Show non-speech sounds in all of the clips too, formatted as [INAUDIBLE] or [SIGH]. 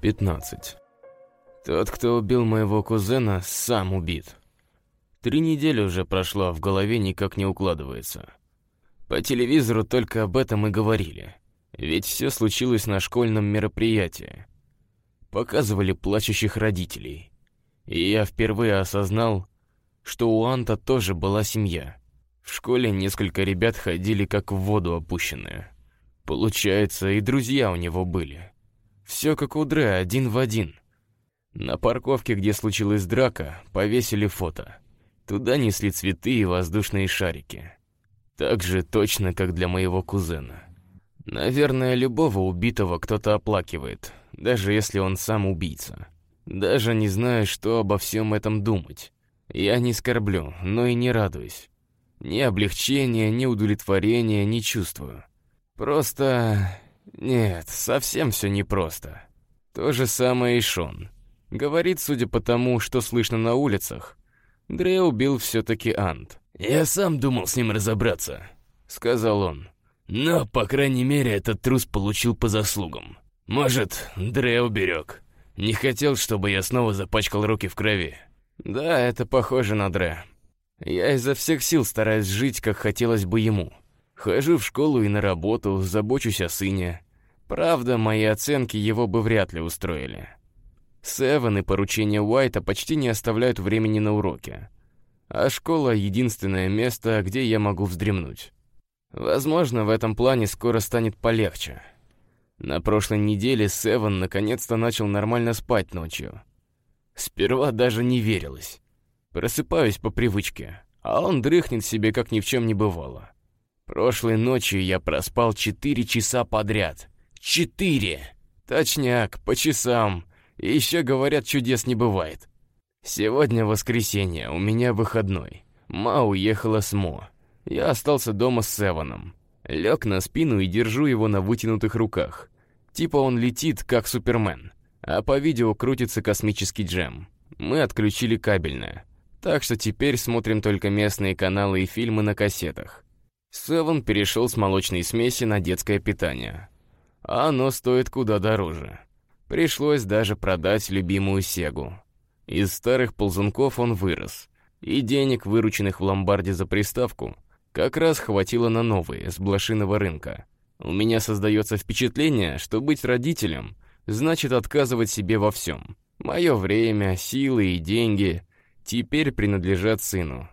15. Тот, кто убил моего кузена, сам убит. Три недели уже прошло, а в голове никак не укладывается. По телевизору только об этом и говорили. Ведь все случилось на школьном мероприятии. Показывали плачущих родителей. И я впервые осознал, что у Анта тоже была семья. В школе несколько ребят ходили как в воду опущенные. Получается, и друзья у него были. Все как у Дре, один в один. На парковке, где случилась драка, повесили фото. Туда несли цветы и воздушные шарики. Так же точно, как для моего кузена. Наверное, любого убитого кто-то оплакивает, даже если он сам убийца. Даже не знаю, что обо всем этом думать. Я не скорблю, но и не радуюсь. Ни облегчения, ни удовлетворения не чувствую. Просто нет, совсем все непросто. То же самое и Шон. Говорит, судя по тому, что слышно на улицах, Дре убил все-таки Ант. «Я сам думал с ним разобраться», — сказал он. «Но, по крайней мере, этот трус получил по заслугам. Может, Дре уберег. Не хотел, чтобы я снова запачкал руки в крови». «Да, это похоже на Дре. Я изо всех сил стараюсь жить, как хотелось бы ему. Хожу в школу и на работу, забочусь о сыне. Правда, мои оценки его бы вряд ли устроили. Севен и поручения Уайта почти не оставляют времени на уроки. А школа — единственное место, где я могу вздремнуть. Возможно, в этом плане скоро станет полегче. На прошлой неделе Севен наконец-то начал нормально спать ночью. Сперва даже не верилось. Просыпаюсь по привычке, а он дрыхнет себе, как ни в чем не бывало. Прошлой ночью я проспал четыре часа подряд. Четыре! Точняк, по часам. И еще говорят, чудес не бывает. Сегодня воскресенье, у меня выходной. Ма уехала с Мо. Я остался дома с Севаном. Лег на спину и держу его на вытянутых руках. Типа он летит, как Супермен. А по видео крутится космический джем. Мы отключили кабельное. Так что теперь смотрим только местные каналы и фильмы на кассетах. Севен перешел с молочной смеси на детское питание. А оно стоит куда дороже. Пришлось даже продать любимую Сегу. Из старых ползунков он вырос. И денег, вырученных в ломбарде за приставку, как раз хватило на новые, с блошиного рынка. У меня создается впечатление, что быть родителем значит отказывать себе во всем. Мое время, силы и деньги теперь принадлежат сыну.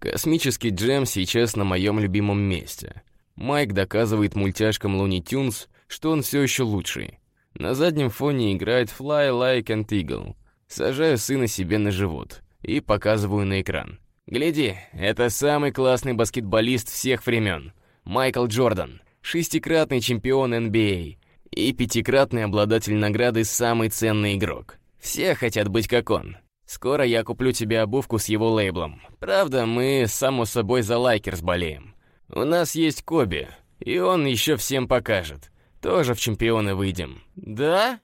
Космический джем сейчас на моем любимом месте. Майк доказывает мультяшкам Луни Тюнс, что он все еще лучший. На заднем фоне играет Fly Like an Eagle. Сажаю сына себе на живот и показываю на экран. Гляди, это самый классный баскетболист всех времен. Майкл Джордан, шестикратный чемпион NBA и пятикратный обладатель награды «Самый ценный игрок». Все хотят быть как он. Скоро я куплю тебе обувку с его лейблом. Правда, мы, само собой, за лайкерс болеем. У нас есть Коби, и он еще всем покажет. Тоже в чемпионы выйдем. Да?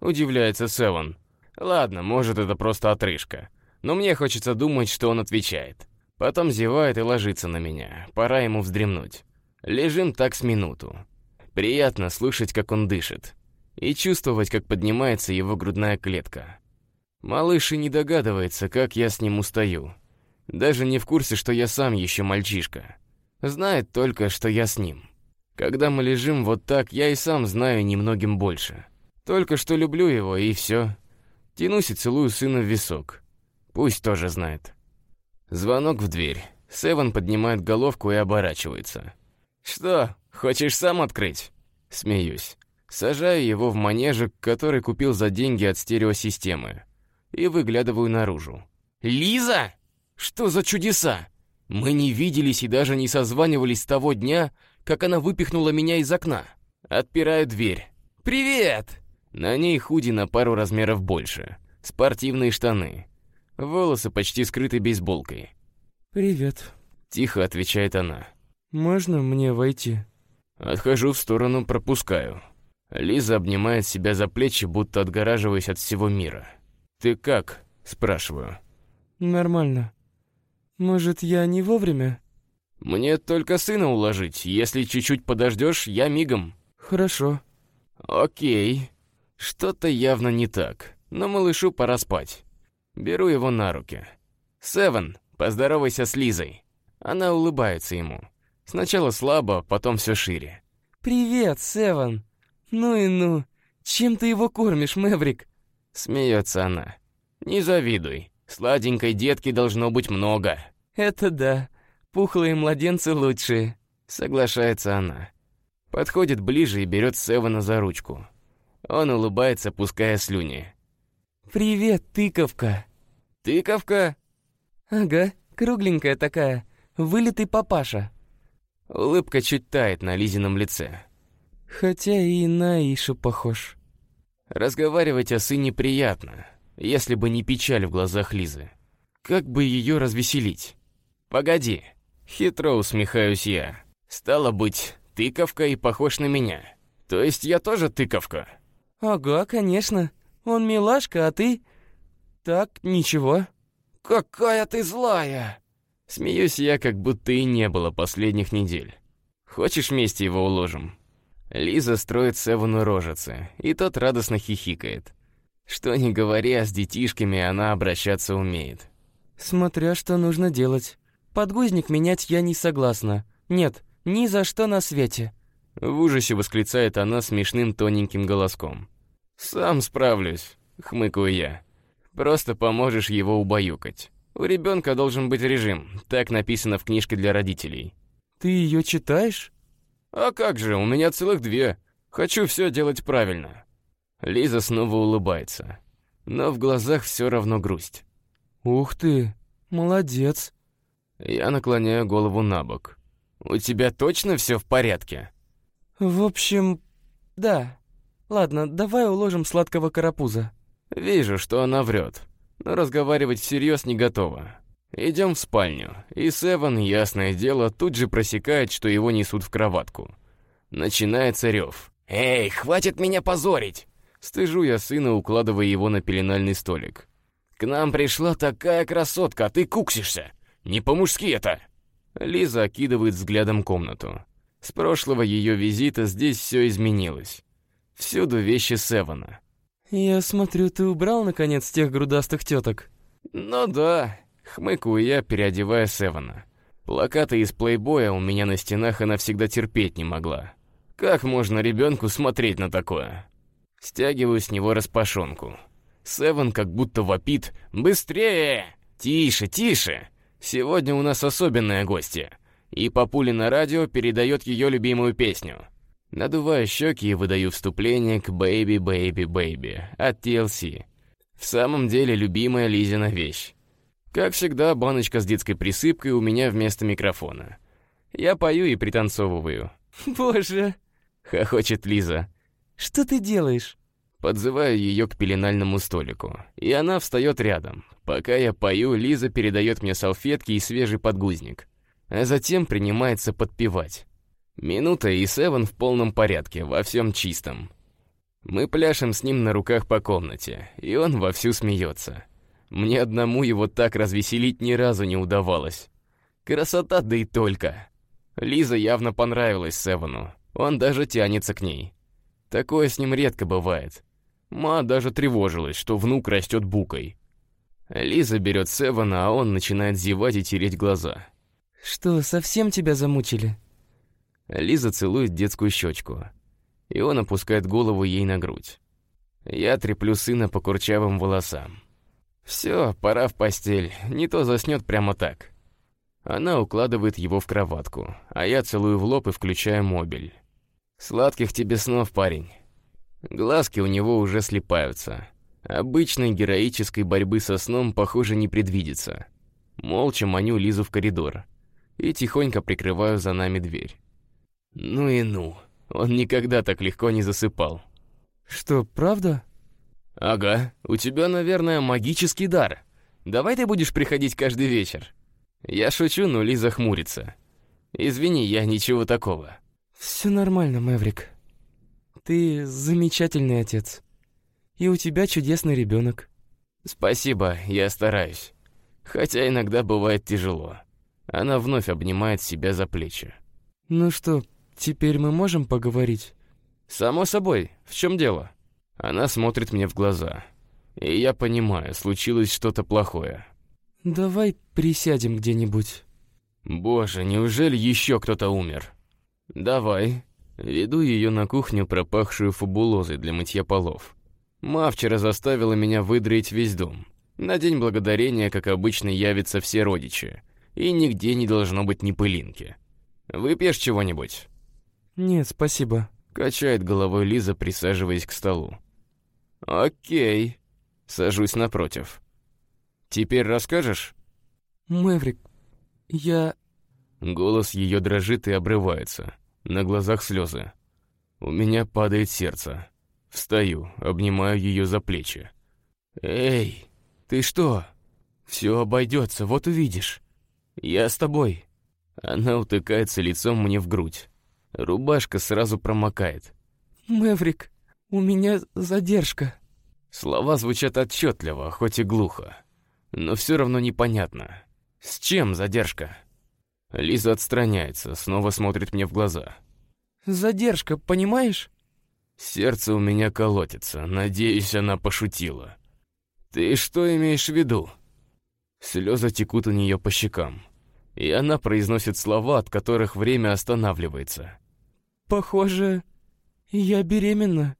Удивляется Севен. Ладно, может, это просто отрыжка. Но мне хочется думать, что он отвечает. Потом зевает и ложится на меня. Пора ему вздремнуть. Лежим так с минуту. Приятно слышать, как он дышит. И чувствовать, как поднимается его грудная клетка. Малыш и не догадывается, как я с ним устаю. Даже не в курсе, что я сам еще мальчишка. Знает только, что я с ним. Когда мы лежим вот так, я и сам знаю немногим больше. Только что люблю его, и все. Тянусь и целую сына в висок. Пусть тоже знает. Звонок в дверь. Севен поднимает головку и оборачивается. «Что, хочешь сам открыть?» Смеюсь. Сажаю его в манежик, который купил за деньги от стереосистемы и выглядываю наружу. «Лиза? Что за чудеса? Мы не виделись и даже не созванивались с того дня, как она выпихнула меня из окна. Отпираю дверь. «Привет!» На ней худи на пару размеров больше. Спортивные штаны. Волосы почти скрыты бейсболкой. «Привет», — тихо отвечает она. «Можно мне войти?» Отхожу в сторону, пропускаю. Лиза обнимает себя за плечи, будто отгораживаясь от всего мира. «Ты как?» — спрашиваю. «Нормально. Может, я не вовремя?» «Мне только сына уложить. Если чуть-чуть подождешь, я мигом». «Хорошо». «Окей». Что-то явно не так, но малышу пора спать. Беру его на руки. «Севен, поздоровайся с Лизой». Она улыбается ему. Сначала слабо, потом все шире. «Привет, Севен. Ну и ну. Чем ты его кормишь, Мэврик?» Смеется она. «Не завидуй. Сладенькой детки должно быть много». «Это да. Пухлые младенцы лучшие», — соглашается она. Подходит ближе и берет Севена за ручку. Он улыбается, пуская слюни. «Привет, тыковка». «Тыковка?» «Ага, кругленькая такая. Вылитый папаша». Улыбка чуть тает на Лизином лице. Хотя и на Ишу похож. Разговаривать о сыне приятно, если бы не печаль в глазах Лизы. Как бы ее развеселить? Погоди. Хитро усмехаюсь я. Стало быть, тыковка и похож на меня. То есть я тоже тыковка? Ага, конечно. Он милашка, а ты... Так, ничего. Какая ты злая! Смеюсь я, как будто и не было последних недель. Хочешь вместе его уложим? Лиза строит Севану рожицы, и тот радостно хихикает. Что ни говори, а с детишками она обращаться умеет. Смотря что нужно делать. Подгузник менять я не согласна. Нет, ни за что на свете. В ужасе восклицает она смешным тоненьким голоском. «Сам справлюсь», — хмыкаю я. «Просто поможешь его убаюкать». У ребенка должен быть режим, так написано в книжке для родителей. Ты ее читаешь? А как же, у меня целых две. Хочу все делать правильно. Лиза снова улыбается, но в глазах все равно грусть. Ух ты, молодец. Я наклоняю голову на бок. У тебя точно все в порядке? В общем, да. Ладно, давай уложим сладкого карапуза. Вижу, что она врет но разговаривать всерьез не готова. Идем в спальню, и Севен, ясное дело, тут же просекает, что его несут в кроватку. Начинается рев. «Эй, хватит меня позорить!» Стыжу я сына, укладывая его на пеленальный столик. «К нам пришла такая красотка, а ты куксишься! Не по-мужски это!» Лиза окидывает взглядом комнату. С прошлого ее визита здесь все изменилось. Всюду вещи Севена. «Я смотрю, ты убрал, наконец, тех грудастых теток?» «Ну да», — хмыкаю я, переодевая Севена. Плакаты из плейбоя у меня на стенах она всегда терпеть не могла. Как можно ребенку смотреть на такое? Стягиваю с него распашонку. Севен как будто вопит «Быстрее!» «Тише, тише! Сегодня у нас особенная гостья!» И Папули на радио передает ее любимую песню — Надуваю щеки и выдаю вступление к «Baby, Baby, Baby» от TLC. В самом деле любимая Лизина вещь. Как всегда, баночка с детской присыпкой у меня вместо микрофона. Я пою и пританцовываю. [LAUGHS] «Боже!» — хохочет Лиза. «Что ты делаешь?» Подзываю ее к пеленальному столику, и она встает рядом. Пока я пою, Лиза передает мне салфетки и свежий подгузник, а затем принимается подпевать. Минута, и Севен в полном порядке, во всем чистом. Мы пляшем с ним на руках по комнате, и он вовсю смеется. Мне одному его так развеселить ни разу не удавалось. Красота, да и только. Лиза явно понравилась Севену, он даже тянется к ней. Такое с ним редко бывает. Ма даже тревожилась, что внук растет букой. Лиза берет Севена, а он начинает зевать и тереть глаза. «Что, совсем тебя замучили?» Лиза целует детскую щечку, и он опускает голову ей на грудь. Я треплю сына по курчавым волосам. Все, пора в постель, не то заснет прямо так. Она укладывает его в кроватку, а я целую в лоб и включаю мобиль. Сладких тебе снов, парень. Глазки у него уже слепаются. Обычной героической борьбы со сном, похоже, не предвидится. Молча маню Лизу в коридор и тихонько прикрываю за нами дверь. Ну и ну, он никогда так легко не засыпал. Что, правда? Ага, у тебя, наверное, магический дар. Давай ты будешь приходить каждый вечер. Я шучу, но Лиза хмурится. Извини, я ничего такого. Все нормально, Мэврик. Ты замечательный отец. И у тебя чудесный ребенок. Спасибо, я стараюсь. Хотя иногда бывает тяжело. Она вновь обнимает себя за плечи. Ну что, Теперь мы можем поговорить? Само собой. В чем дело? Она смотрит мне в глаза. И я понимаю, случилось что-то плохое. «Давай присядем где-нибудь». Боже, неужели еще кто-то умер? Давай. Веду ее на кухню, пропахшую фабулозой для мытья полов. Ма вчера заставила меня выдроить весь дом. На День Благодарения, как обычно, явятся все родичи. И нигде не должно быть ни пылинки. Выпьешь чего-нибудь? «Нет, спасибо». Качает головой Лиза, присаживаясь к столу. «Окей». Сажусь напротив. «Теперь расскажешь?» «Мэврик, я...» Голос ее дрожит и обрывается. На глазах слезы. У меня падает сердце. Встаю, обнимаю ее за плечи. «Эй, ты что? Все обойдется, вот увидишь. Я с тобой». Она утыкается лицом мне в грудь. Рубашка сразу промокает. «Мэврик, у меня задержка». Слова звучат отчетливо, хоть и глухо. Но все равно непонятно. С чем задержка? Лиза отстраняется, снова смотрит мне в глаза. «Задержка, понимаешь?» Сердце у меня колотится, надеюсь, она пошутила. «Ты что имеешь в виду?» Слезы текут у нее по щекам, и она произносит слова, от которых время останавливается. «Похоже, я беременна».